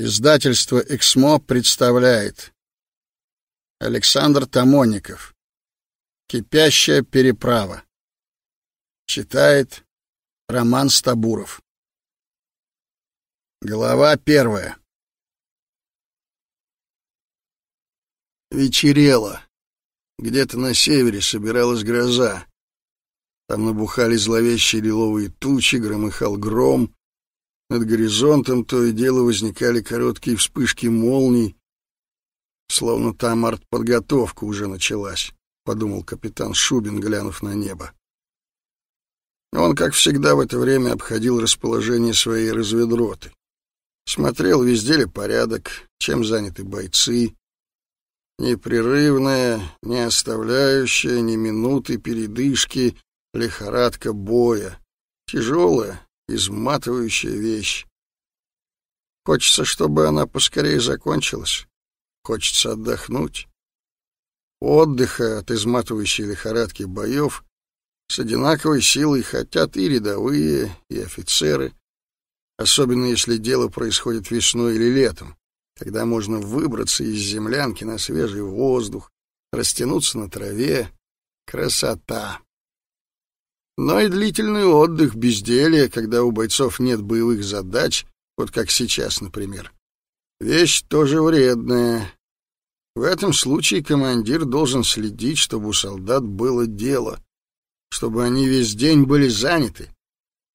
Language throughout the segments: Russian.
Издательство «Эксмо» представляет. Александр Тамонников. «Кипящая переправа» Читает Роман Стабуров. Глава первая. Вечерело. Где-то на севере собиралась гроза. Там набухали зловещие лиловые тучи, громыхал гром, над горизонтом то и дело возникали короткие вспышки молний, словно там артподготовка уже началась, подумал капитан Шубин, глянув на небо. Он, как всегда, в это время обходил расположение своей разведроты. Смотрел, везде ли порядок, чем заняты бойцы. Непрерывная, не оставляющая ни минуты передышки лихорадка боя. Тяжелая, изматывающая вещь. Хочется, чтобы она поскорее закончилась. Хочется отдохнуть. Отдыха от изматывающей лихорадки боев с одинаковой силой хотят и рядовые, и офицеры, особенно если дело происходит весной или летом, когда можно выбраться из землянки на свежий воздух, растянуться на траве. Красота! Но и длительный отдых, безделье, когда у бойцов нет боевых задач, вот как сейчас, например. Вещь тоже вредная. В этом случае командир должен следить, чтобы у солдат было дело, чтобы они весь день были заняты,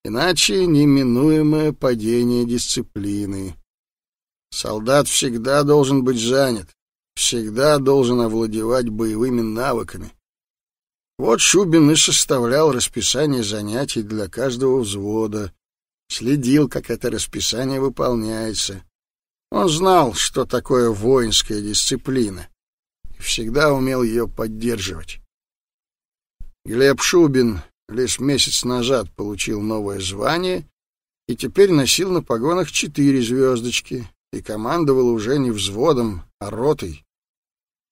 иначе неминуемое падение дисциплины. Солдат всегда должен быть занят, всегда должен овладевать боевыми навыками. Вот Шубин и составлял расписание занятий для каждого взвода, следил, как это расписание выполняется. Он знал, что такое воинская дисциплина, и всегда умел ее поддерживать. Глеб Шубин лишь месяц назад получил новое звание и теперь носил на погонах четыре звездочки и командовал уже не взводом, а ротой.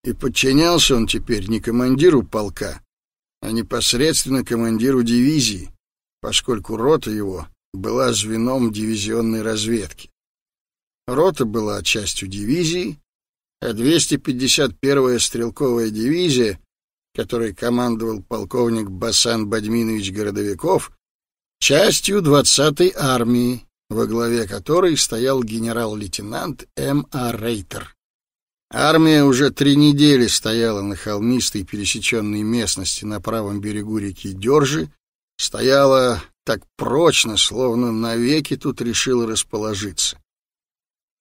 И подчинялся он теперь не командиру полка, а непосредственно командиру дивизии, поскольку рота его была звеном дивизионной разведки. Рота была частью дивизии, а 251-я стрелковая дивизия, которой командовал полковник Басан Бадминович Городовиков, частью 20-й армии, во главе которой стоял генерал-лейтенант М.А. Рейтер. Армия уже три недели стояла на холмистой пересеченной местности на правом берегу реки Дёржи, стояла так прочно, словно навеки тут решила расположиться.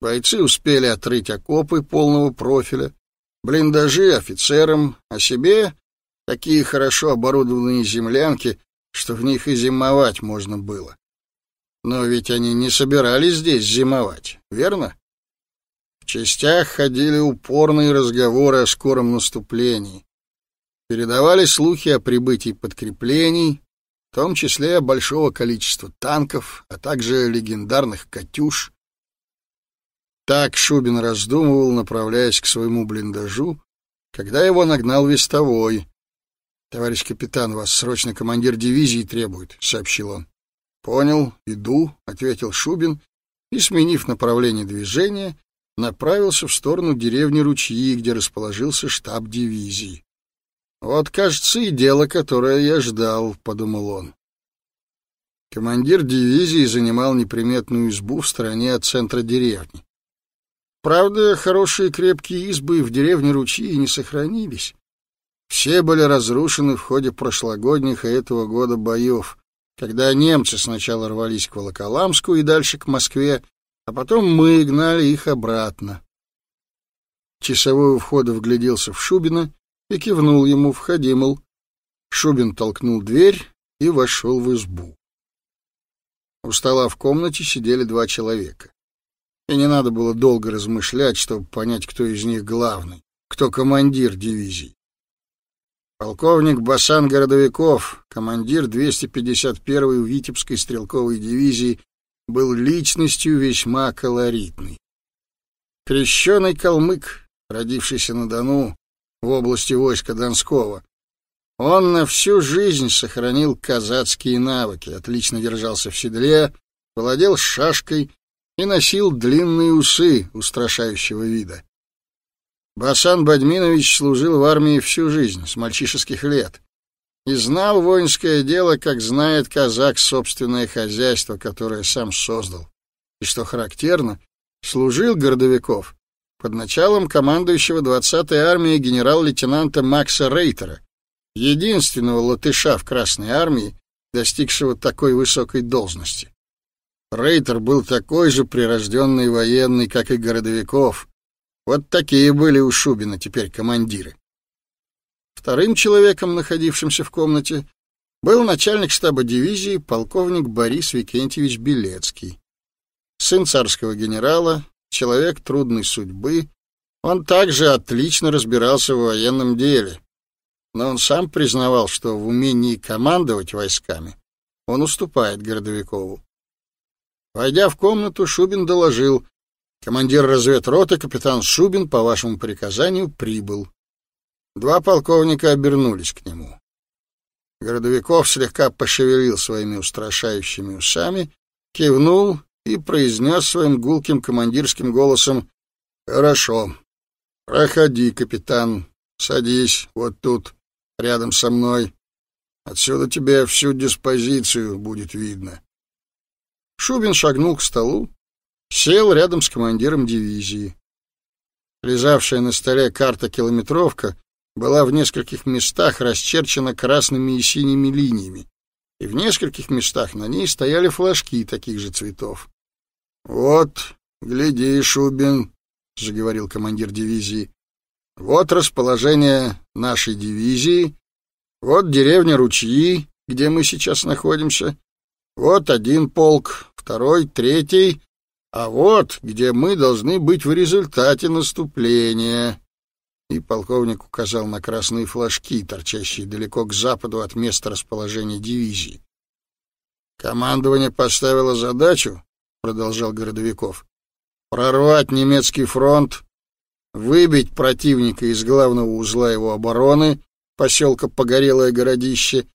Бойцы успели отрыть окопы полного профиля, блиндажи офицерам, а себе такие хорошо оборудованные землянки, что в них и зимовать можно было. Но ведь они не собирались здесь зимовать, верно? Частях ходили упорные разговоры о скором наступлении. Передавали слухи о прибытии подкреплений, в том числе большого количества танков, а также легендарных «Катюш». Так Шубин раздумывал, направляясь к своему блиндажу, когда его нагнал вестовой. «Товарищ капитан, вас срочно командир дивизии требует», — сообщил он. «Понял, иду», — ответил Шубин, и, сменив направление движения, направился в сторону деревни Ручьи, где расположился штаб дивизии. «Вот, кажется, и дело, которое я ждал», — подумал он. Командир дивизии занимал неприметную избу в стороне от центра деревни. Правда, хорошие крепкие избы в деревне Ручьи не сохранились. Все были разрушены в ходе прошлогодних и этого года боев, когда немцы сначала рвались к Волоколамску и дальше к Москве, а потом мы гнали их обратно. Часовой у входа вгляделся в Шубина и кивнул ему «Входи, мол». Шубин толкнул дверь и вошел в избу. У стола в комнате сидели два человека. И не надо было долго размышлять, чтобы понять, кто из них главный, кто командир дивизии. Полковник Басан Городовиков, командир 251-й Витебской стрелковой дивизии был личностью весьма колоритной. Крещеный калмык, родившийся на Дону в области войска Донского, он на всю жизнь сохранил казацкие навыки, отлично держался в седле, владел шашкой и носил длинные усы устрашающего вида. Басан Бадминович служил в армии всю жизнь, с мальчишеских лет, и знал воинское дело, как знает казак собственное хозяйство, которое сам создал. И что характерно, служил Гордовиков под началом командующего 20-й армией генерал-лейтенанта Макса Рейтера, единственного латыша в Красной армии, достигшего такой высокой должности. Рейтер был такой же прирожденный военный, как и Городовиков. Вот такие были у Шубина теперь командиры. Вторым человеком, находившимся в комнате, был начальник штаба дивизии полковник Борис Викентьевич Белецкий. Сын царского генерала, человек трудной судьбы, он также отлично разбирался в военном деле, но он сам признавал, что в умении командовать войсками он уступает Городовикову. Войдя в комнату, Шубин доложил: "Командир разведроты капитан Шубин по вашему приказанию прибыл". Два полковника обернулись к нему. Городовиков слегка пошевелил своими устрашающими усами, кивнул и произнес своим гулким командирским голосом: "Хорошо. Проходи, капитан. Садись вот тут рядом со мной. Отсюда тебе всю диспозицию будет видно. Шубин шагнул к столу, сел рядом с командиром дивизии. Лежавшая на столе карта-километровка была в нескольких местах расчерчена красными и синими линиями, и в нескольких местах на ней стояли флажки таких же цветов. «Вот, гляди, Шубин», — заговорил командир дивизии, вот расположение нашей дивизии. Вот деревня Ручьи, где мы сейчас находимся. Вот один полк, второй, третий. А вот где мы должны быть в результате наступления. И полковник указал на красные флажки, торчащие далеко к западу от места расположения дивизии. Командование поставило задачу, продолжал Городовиков, прорвать немецкий фронт выбить противника из главного узла его обороны, поселка Погорелое городище,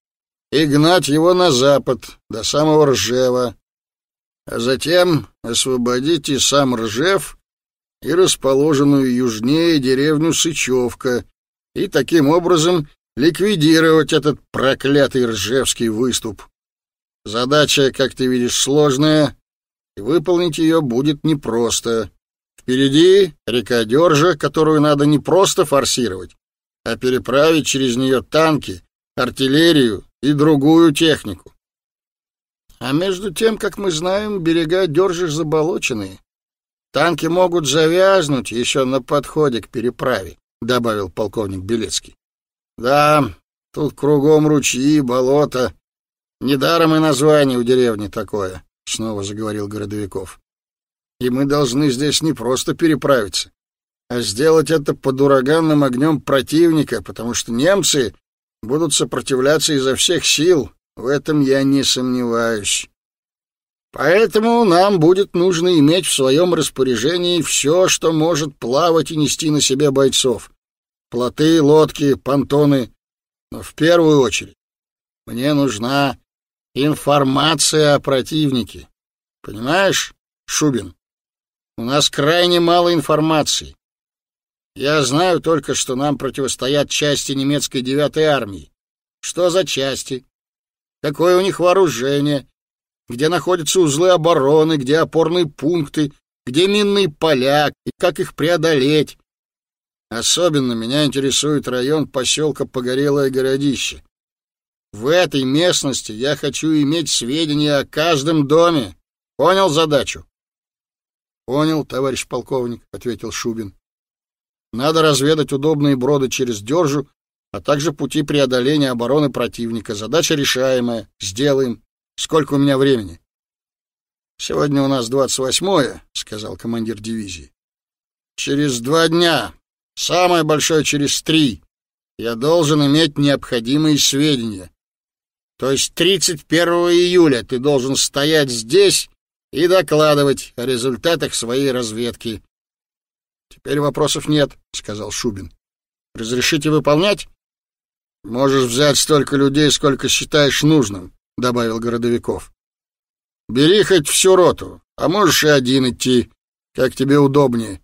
и гнать его на запад, до самого Ржева, а затем освободить и сам Ржев, и расположенную южнее деревню Сычевка, и таким образом ликвидировать этот проклятый Ржевский выступ. Задача, как ты видишь, сложная, и выполнить ее будет непросто. Впереди река Дёржа, которую надо не просто форсировать, а переправить через нее танки, артиллерию и другую технику. А между тем, как мы знаем, берега Дёржи заболоченные. Танки могут завязнуть еще на подходе к переправе, добавил полковник Белецкий. Да, тут кругом ручьи, болота. Недаром и название у деревни такое, снова заговорил Городовиков и мы должны здесь не просто переправиться, а сделать это под ураганным огнем противника, потому что немцы будут сопротивляться изо всех сил, в этом я не сомневаюсь. Поэтому нам будет нужно иметь в своем распоряжении все, что может плавать и нести на себе бойцов. Плоты, лодки, понтоны. Но в первую очередь мне нужна информация о противнике. Понимаешь, Шубин? У нас крайне мало информации. Я знаю только, что нам противостоят части немецкой девятой армии. Что за части? Какое у них вооружение? Где находятся узлы обороны, где опорные пункты, где минные поля и как их преодолеть? Особенно меня интересует район поселка Погорелое городище. В этой местности я хочу иметь сведения о каждом доме. Понял задачу? Понял, товарищ полковник, ответил Шубин. Надо разведать удобные броды через Дёржу, а также пути преодоления обороны противника. Задача решаемая. Сделаем. Сколько у меня времени? Сегодня у нас двадцать восьмое, сказал командир дивизии. Через два дня, самое большое через три, я должен иметь необходимые сведения. То есть 31 июля ты должен стоять здесь и докладывать о результатах своей разведки. Теперь вопросов нет, сказал Шубин. Разрешите выполнять? Можешь взять столько людей, сколько считаешь нужным, добавил Городовиков. Бери хоть всю роту, А можешь и один идти, как тебе удобнее.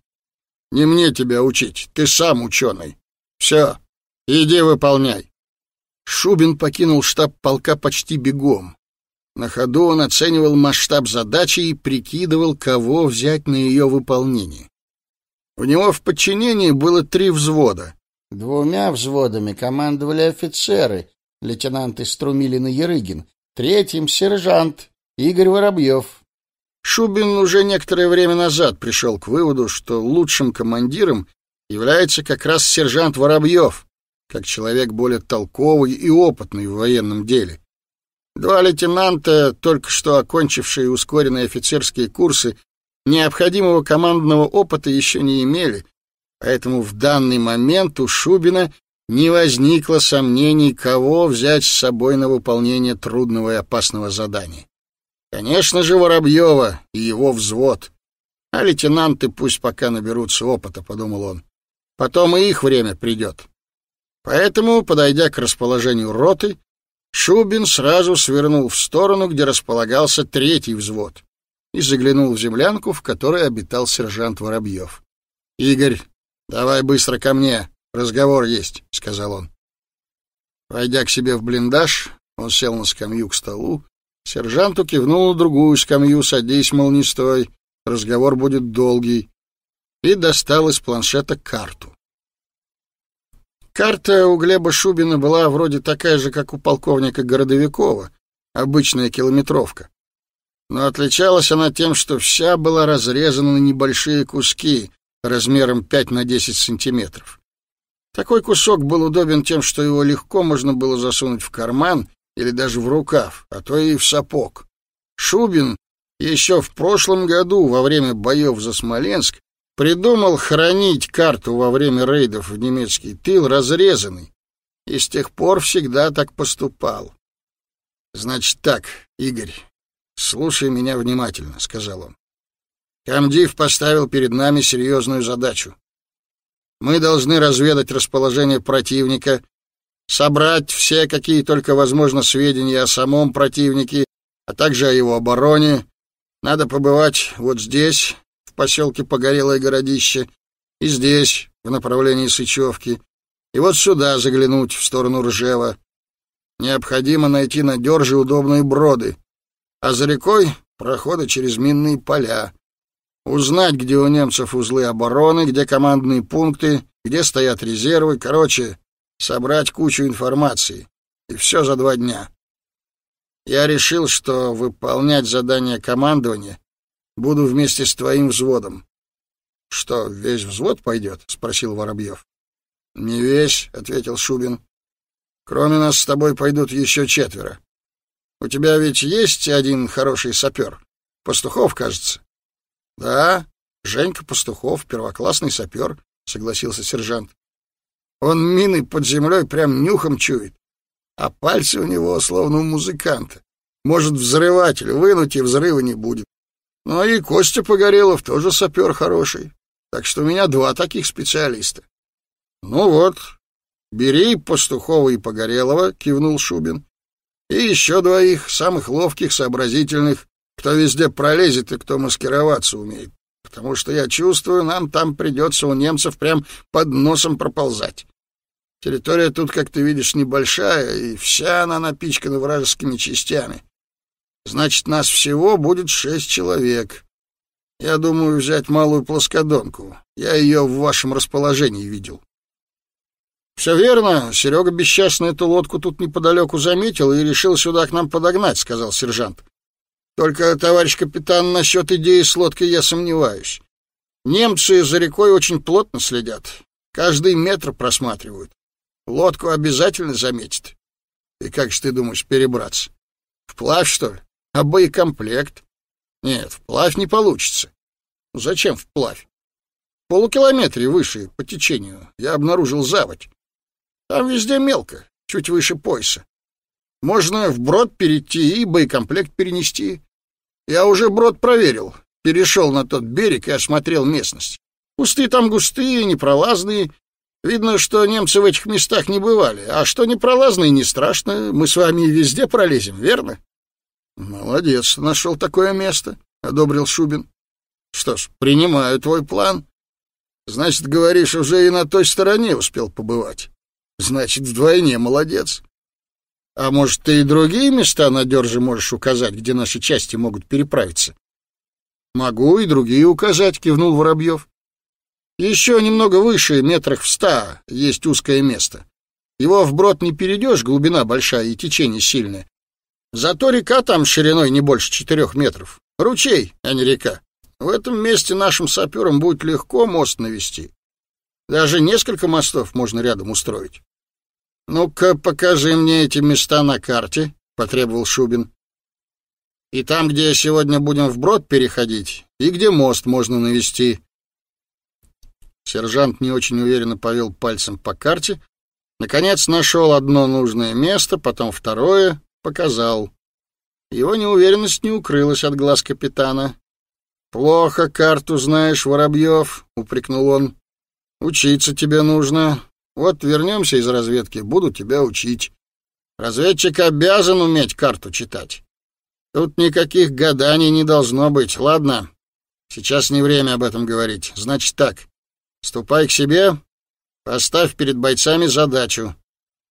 Не мне тебя учить, ты сам ученый. Все, иди выполняй. Шубин покинул штаб полка почти бегом. На ходу он оценивал масштаб задачи и прикидывал, кого взять на ее выполнение. У него в подчинении было три взвода. Двумя взводами командовали офицеры, лейтенанты Струмилин и Ерыгин, третьим — сержант Игорь Воробьев. Шубин уже некоторое время назад пришел к выводу, что лучшим командиром является как раз сержант Воробьев, как человек более толковый и опытный в военном деле. Два лейтенанта, только что окончившие ускоренные офицерские курсы, необходимого командного опыта еще не имели, поэтому в данный момент у Шубина не возникло сомнений, кого взять с собой на выполнение трудного и опасного задания. Конечно же, Воробьева и его взвод. А лейтенанты пусть пока наберутся опыта, — подумал он. Потом и их время придет. Поэтому, подойдя к расположению роты, Шубин сразу свернул в сторону, где располагался третий взвод, и заглянул в землянку, в которой обитал сержант Воробьев. «Игорь, давай быстро ко мне, разговор есть», — сказал он. Войдя к себе в блиндаж, он сел на скамью к столу, сержанту кивнул на другую скамью, садись, мол, не стой, разговор будет долгий, и достал из планшета карту. Карта у Глеба Шубина была вроде такая же, как у полковника Городовикова, обычная километровка. Но отличалась она тем, что вся была разрезана на небольшие куски размером 5 на 10 сантиметров. Такой кусок был удобен тем, что его легко можно было засунуть в карман или даже в рукав, а то и в сапог. Шубин еще в прошлом году, во время боев за Смоленск, Придумал хранить карту во время рейдов в немецкий тыл разрезанный, и с тех пор всегда так поступал. Значит так, Игорь, слушай меня внимательно, сказал он. Камдив поставил перед нами серьезную задачу. Мы должны разведать расположение противника, собрать все, какие только возможно, сведения о самом противнике, а также о его обороне. Надо побывать вот здесь, в поселке Погорелое городище, и здесь, в направлении Сычевки, и вот сюда заглянуть, в сторону Ржева. Необходимо найти на Дёрже удобные броды, а за рекой — проходы через минные поля. Узнать, где у немцев узлы обороны, где командные пункты, где стоят резервы, короче, собрать кучу информации. И все за два дня. Я решил, что выполнять задание командования Буду вместе с твоим взводом. — Что, весь взвод пойдет? — спросил Воробьев. — Не весь, — ответил Шубин. — Кроме нас с тобой пойдут еще четверо. У тебя ведь есть один хороший сапер? Пастухов, кажется. — Да, Женька Пастухов, первоклассный сапер, — согласился сержант. Он мины под землей прям нюхом чует, а пальцы у него словно у музыканта. Может взрыватель вынуть, и взрыва не будет. Ну и Костя Погорелов тоже сапер хороший. Так что у меня два таких специалиста. Ну вот, бери Пастухова и Погорелова, кивнул Шубин. И еще двоих, самых ловких, сообразительных, кто везде пролезет и кто маскироваться умеет. Потому что я чувствую, нам там придется у немцев прям под носом проползать. Территория тут, как ты видишь, небольшая, и вся она напичкана вражескими частями. Значит, нас всего будет шесть человек. Я думаю взять малую плоскодонку. Я ее в вашем расположении видел. Все верно. Серега бесчастно эту лодку тут неподалеку заметил и решил сюда к нам подогнать, сказал сержант. Только, товарищ капитан, насчет идеи с лодкой я сомневаюсь. Немцы за рекой очень плотно следят. Каждый метр просматривают. Лодку обязательно заметят. И как же ты думаешь перебраться? Вплавь, что ли? А боекомплект? Нет, вплавь не получится. Зачем вплавь? В полукилометре выше по течению я обнаружил заводь. Там везде мелко, чуть выше пояса. Можно вброд перейти и боекомплект перенести. Я уже брод проверил, перешел на тот берег и осмотрел местность. Кусты там густые, непролазные. Видно, что немцы в этих местах не бывали. А что непролазные, не страшно. Мы с вами везде пролезем, верно? Молодец, нашел такое место. — одобрил Шубин. Что ж, принимаю твой план. Значит, говоришь, уже и на той стороне успел побывать. Значит, вдвойне молодец. А может, ты и другие места на Дёрже можешь указать, где наши части могут переправиться? Могу и другие указать, кивнул Воробьев. Еще немного выше, метрах в ста, есть узкое место. Его вброд не перейдешь, глубина большая и течение сильное. Зато река там шириной не больше четырех метров. Ручей, а не река. В этом месте нашим саперам будет легко мост навести. Даже несколько мостов можно рядом устроить. Ну-ка, покажи мне эти места на карте, потребовал Шубин. И там, где сегодня будем вброд переходить, и где мост можно навести. Сержант не очень уверенно повел пальцем по карте, наконец нашел одно нужное место, потом второе, показал. Его неуверенность не укрылась от глаз капитана. Плохо карту знаешь, Воробьев, упрекнул он. Учиться тебе нужно. Вот вернемся из разведки, буду тебя учить. Разведчик обязан уметь карту читать. Тут никаких гаданий не должно быть. Ладно, сейчас не время об этом говорить. Значит так, ступай к себе, поставь перед бойцами задачу.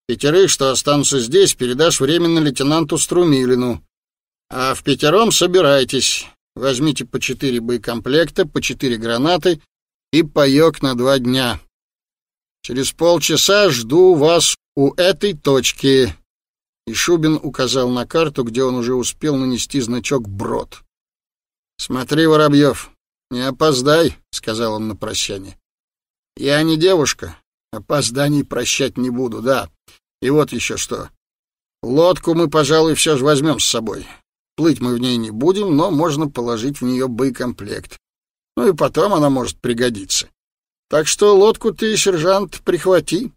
Пятерых, что останутся здесь, передашь временно лейтенанту Струмилину. А в пятером собирайтесь. Возьмите по четыре боекомплекта, по четыре гранаты и паёк на два дня. Через полчаса жду вас у этой точки. И Шубин указал на карту, где он уже успел нанести значок «Брод». «Смотри, Воробьев, не опоздай», — сказал он на прощание. «Я не девушка, опозданий прощать не буду, да. И вот еще что. Лодку мы, пожалуй, все же возьмем с собой. Плыть мы в ней не будем, но можно положить в нее боекомплект. Ну и потом она может пригодиться. Так что лодку ты, сержант, прихвати.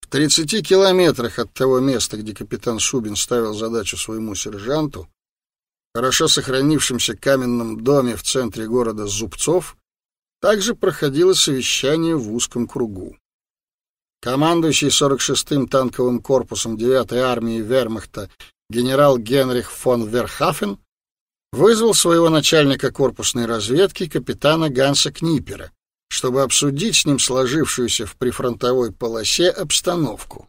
В тридцати километрах от того места, где капитан Шубин ставил задачу своему сержанту, хорошо сохранившемся каменном доме в центре города Зубцов, также проходило совещание в узком кругу. Командующий 46-м танковым корпусом 9-й армии Вермахта генерал Генрих фон Верхафен вызвал своего начальника корпусной разведки капитана Ганса Книпера, чтобы обсудить с ним сложившуюся в прифронтовой полосе обстановку.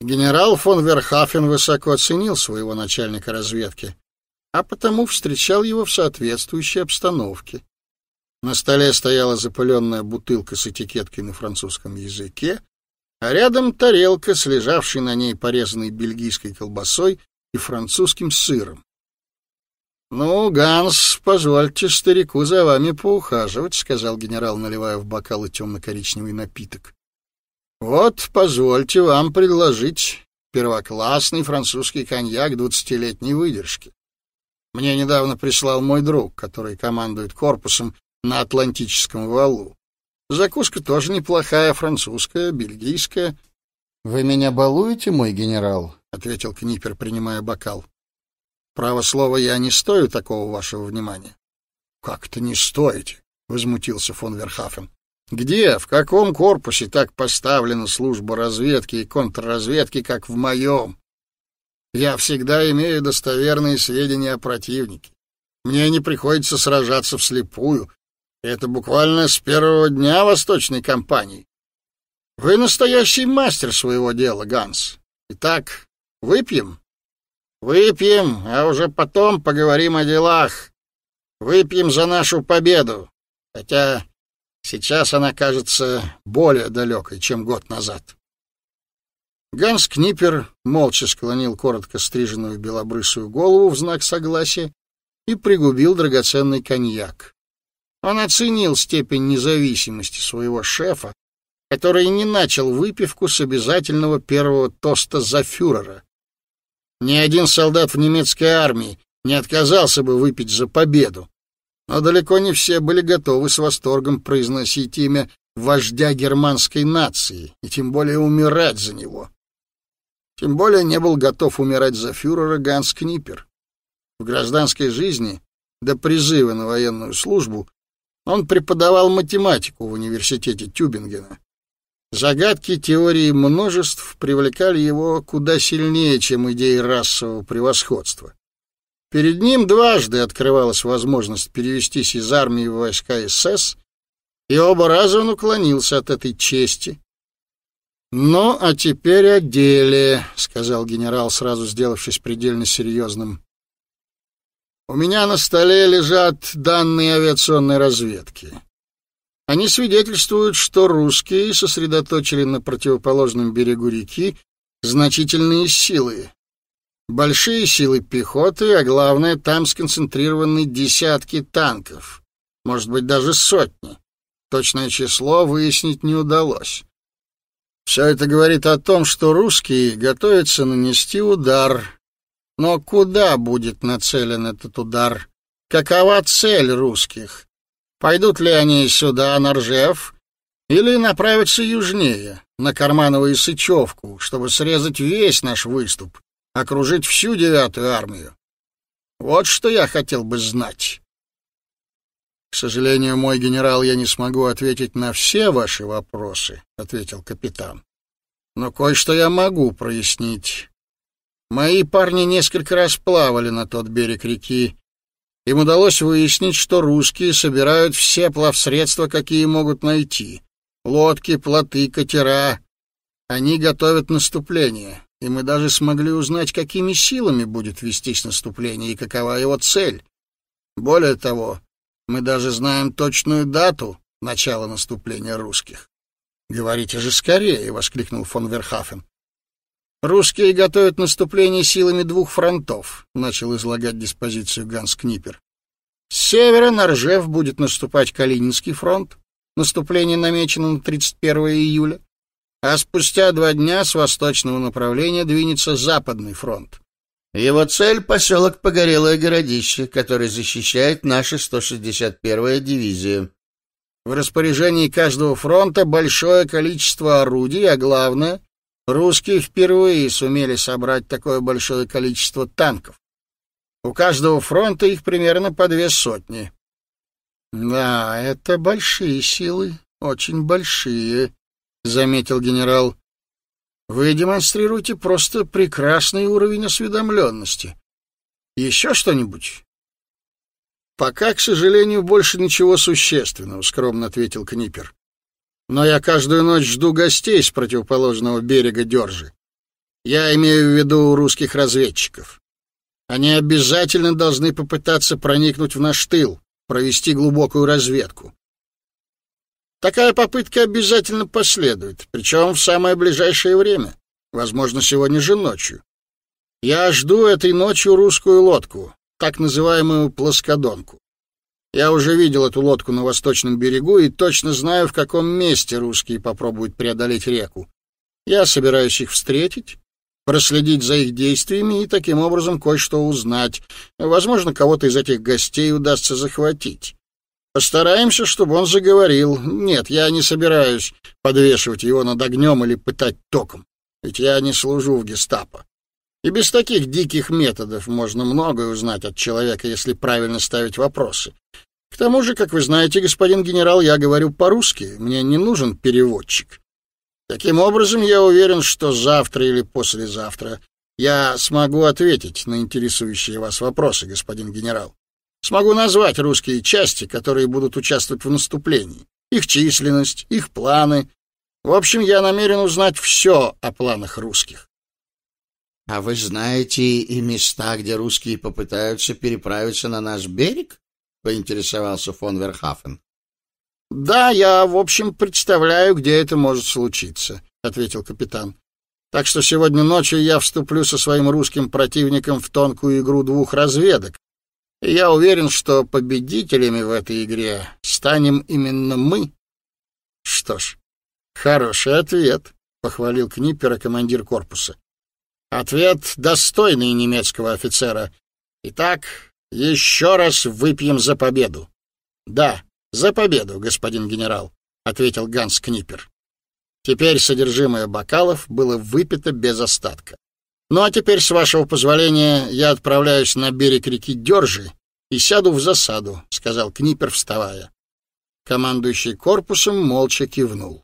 Генерал фон Верхафен высоко оценил своего начальника разведки, а потому встречал его в соответствующей обстановке. На столе стояла запыленная бутылка с этикеткой на французском языке, а рядом тарелка с лежавшей на ней порезанной бельгийской колбасой и французским сыром. «Ну, Ганс, позвольте старику за вами поухаживать», — сказал генерал, наливая в бокалы темно-коричневый напиток. «Вот, позвольте вам предложить первоклассный французский коньяк двадцатилетней выдержки. Мне недавно прислал мой друг, который командует корпусом на Атлантическом валу. Закуска тоже неплохая, французская, бельгийская. — Вы меня балуете, мой генерал? — ответил Книпер, принимая бокал. — Право слово, я не стою такого вашего внимания. — Как это не стоите? — возмутился фон Верхафен. — Где, в каком корпусе так поставлена служба разведки и контрразведки, как в моем? Я всегда имею достоверные сведения о противнике. Мне не приходится сражаться вслепую, это буквально с первого дня восточной кампании. Вы настоящий мастер своего дела, Ганс. Итак, выпьем? Выпьем, а уже потом поговорим о делах. Выпьем за нашу победу. Хотя сейчас она кажется более далекой, чем год назад. Ганс Книпер молча склонил коротко стриженную белобрысую голову в знак согласия и пригубил драгоценный коньяк. Он оценил степень независимости своего шефа, который не начал выпивку с обязательного первого тоста за фюрера. Ни один солдат в немецкой армии не отказался бы выпить за победу, но далеко не все были готовы с восторгом произносить имя вождя германской нации и тем более умирать за него. Тем более не был готов умирать за фюрера Ганс Книпер. В гражданской жизни до призыва на военную службу он преподавал математику в университете Тюбингена. Загадки теории множеств привлекали его куда сильнее, чем идеи расового превосходства. Перед ним дважды открывалась возможность перевестись из армии в войска СС, и оба раза он уклонился от этой чести. «Ну, а теперь о деле», — сказал генерал, сразу сделавшись предельно серьезным. «У меня на столе лежат данные авиационной разведки. Они свидетельствуют, что русские сосредоточили на противоположном берегу реки значительные силы. Большие силы пехоты, а главное, там сконцентрированы десятки танков, может быть, даже сотни. Точное число выяснить не удалось. Все это говорит о том, что русские готовятся нанести удар. Но куда будет нацелен этот удар? Какова цель русских? Пойдут ли они сюда, на Ржев, или направятся южнее, на Кармановую Сычевку, чтобы срезать весь наш выступ, окружить всю девятую армию? Вот что я хотел бы знать. К сожалению, мой генерал, я не смогу ответить на все ваши вопросы, ответил капитан. Но кое-что я могу прояснить. Мои парни несколько раз плавали на тот берег реки им удалось выяснить, что русские собирают все плавсредства, какие могут найти. Лодки, плоты, катера. Они готовят наступление, и мы даже смогли узнать, какими силами будет вестись наступление и какова его цель. Более того, мы даже знаем точную дату начала наступления русских. «Говорите же скорее!» — воскликнул фон Верхафен. Русские готовят наступление силами двух фронтов, начал излагать диспозицию Ганс Книпер. С севера на Ржев будет наступать Калининский фронт. Наступление намечено на 31 июля, а спустя два дня с восточного направления двинется Западный фронт. Его цель — поселок Погорелое городище, который защищает наша 161-я дивизия. В распоряжении каждого фронта большое количество орудий, а главное Русские впервые сумели собрать такое большое количество танков. У каждого фронта их примерно по две сотни. Да, это большие силы, очень большие, заметил генерал. Вы демонстрируете просто прекрасный уровень осведомленности. Еще что-нибудь? Пока, к сожалению, больше ничего существенного, скромно ответил Книпер но я каждую ночь жду гостей с противоположного берега Дёржи. Я имею в виду русских разведчиков. Они обязательно должны попытаться проникнуть в наш тыл, провести глубокую разведку. Такая попытка обязательно последует, причем в самое ближайшее время, возможно, сегодня же ночью. Я жду этой ночью русскую лодку, так называемую плоскодонку. Я уже видел эту лодку на восточном берегу и точно знаю, в каком месте русские попробуют преодолеть реку. Я собираюсь их встретить, проследить за их действиями и таким образом кое-что узнать. Возможно, кого-то из этих гостей удастся захватить. Постараемся, чтобы он заговорил. Нет, я не собираюсь подвешивать его над огнем или пытать током, ведь я не служу в гестапо. И без таких диких методов можно многое узнать от человека, если правильно ставить вопросы. К тому же, как вы знаете, господин генерал, я говорю по-русски, мне не нужен переводчик. Таким образом, я уверен, что завтра или послезавтра я смогу ответить на интересующие вас вопросы, господин генерал. Смогу назвать русские части, которые будут участвовать в наступлении, их численность, их планы. В общем, я намерен узнать все о планах русских. — А вы знаете и места, где русские попытаются переправиться на наш берег? — поинтересовался фон Верхафен. — Да, я, в общем, представляю, где это может случиться, — ответил капитан. — Так что сегодня ночью я вступлю со своим русским противником в тонкую игру двух разведок. И я уверен, что победителями в этой игре станем именно мы. — Что ж, хороший ответ, — похвалил Книппера командир корпуса. Ответ достойный немецкого офицера. Итак, еще раз выпьем за победу. Да, за победу, господин генерал, ответил Ганс Книпер. Теперь содержимое бокалов было выпито без остатка. Ну а теперь, с вашего позволения, я отправляюсь на берег реки Дёржи и сяду в засаду, сказал Книпер, вставая. Командующий корпусом молча кивнул.